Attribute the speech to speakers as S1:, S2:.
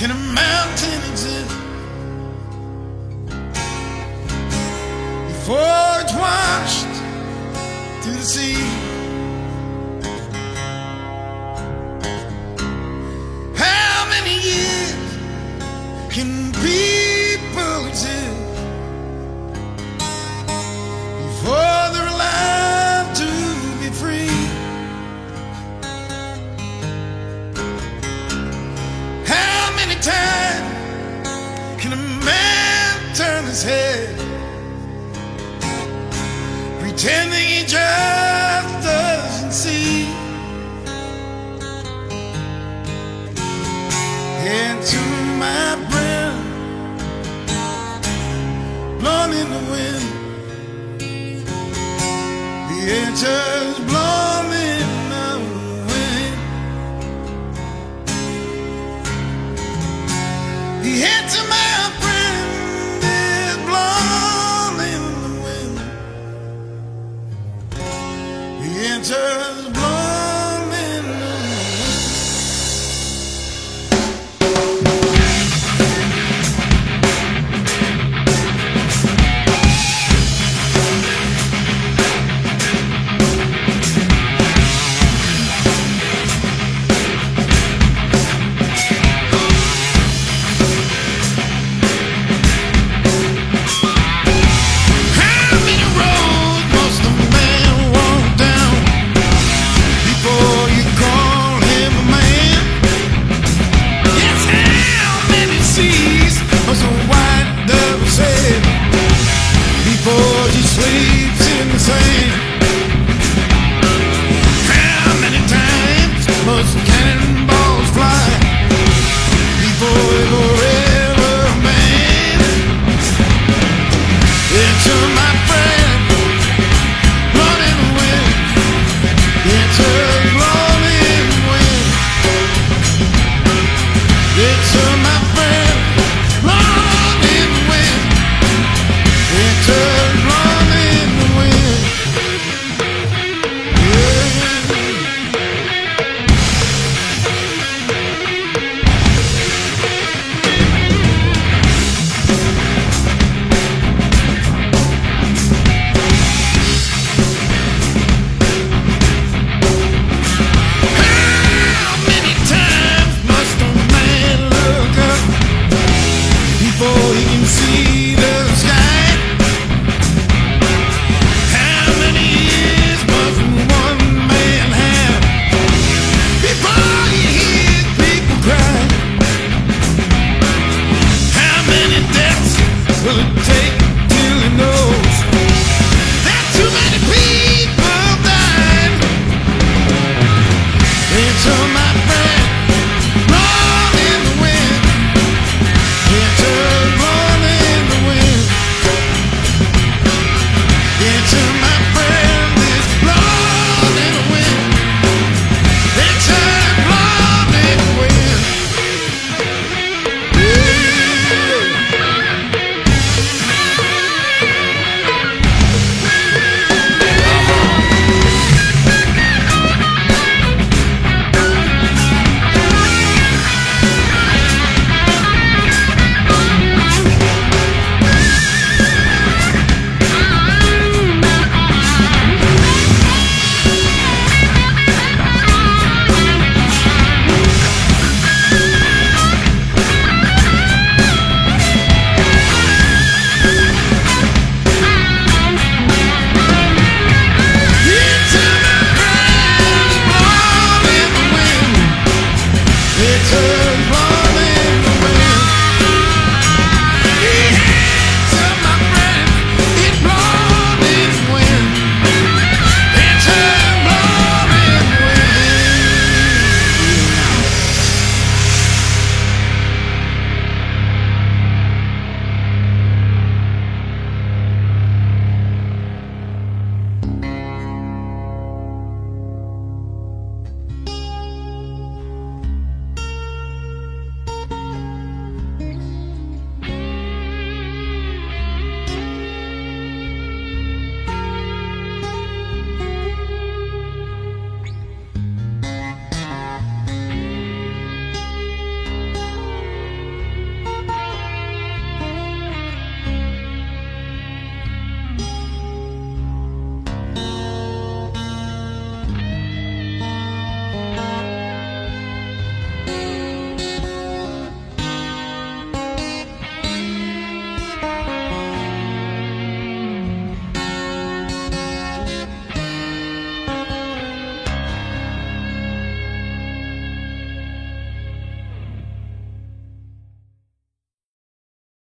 S1: can a mountain exist before it's washed through the sea? How many years can people exist pretending he just doesn't see? Into my brain, blown in the wind. The answer's in the